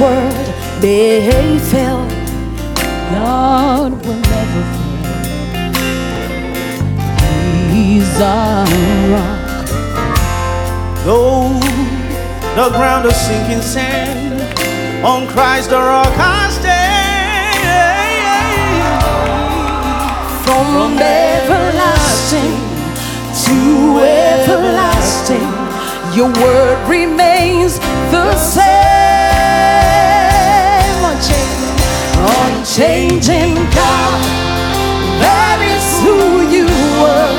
world may fail, God will never fail. He's our rock. Though the ground is sinking sand, on Christ the rock I stand. From everlasting to everlasting, your word remains the same. Unchanging God, that is who you were.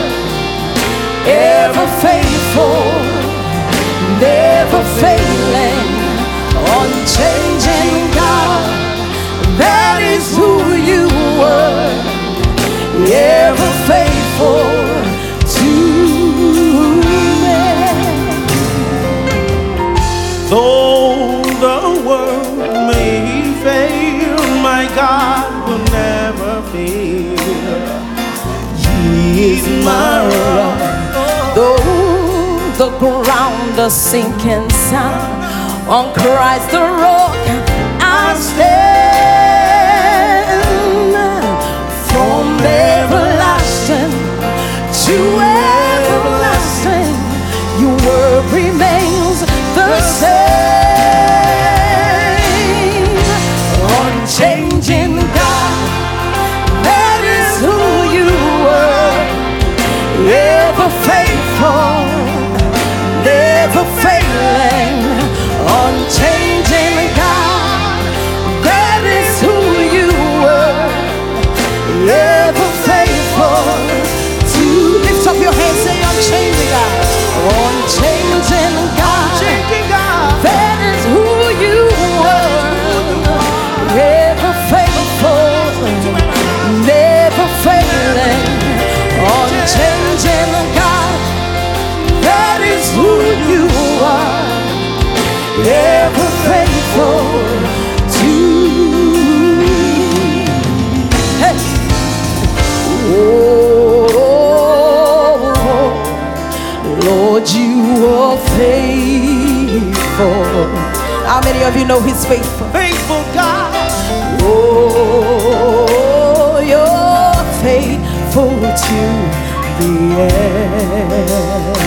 Ever faithful, never failing, unchanging God, that is who you were ever faithful to me. Though Rock. Though the ground is sinking sound, on Christ the rock I stand. From everlasting to everlasting, your word remains the same. Unchanging ever faithful to me. Hey. Oh, Lord, you are faithful. How many of you know He's faithful? Faithful God. Oh, you're faithful to the end.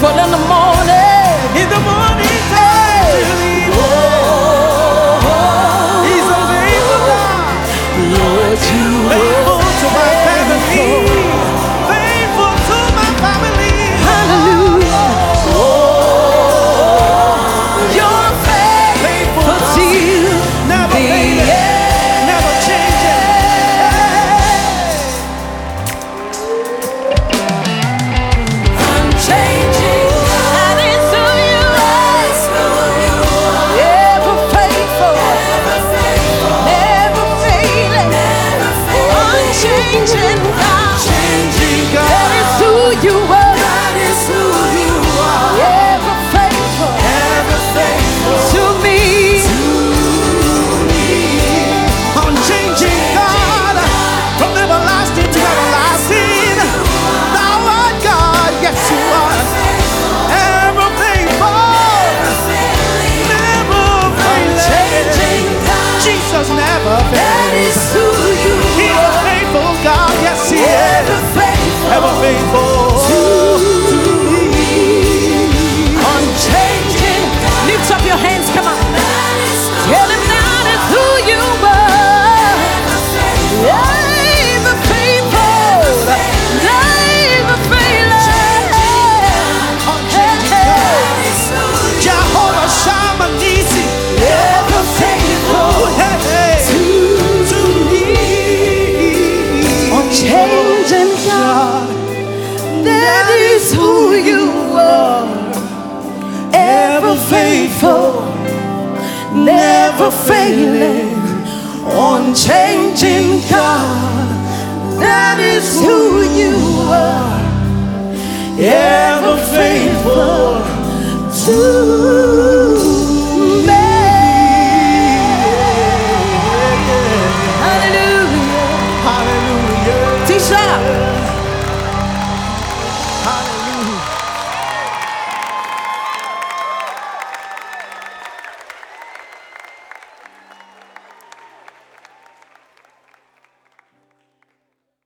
falando never failing, unchanging God. That is who you are, ever faithful to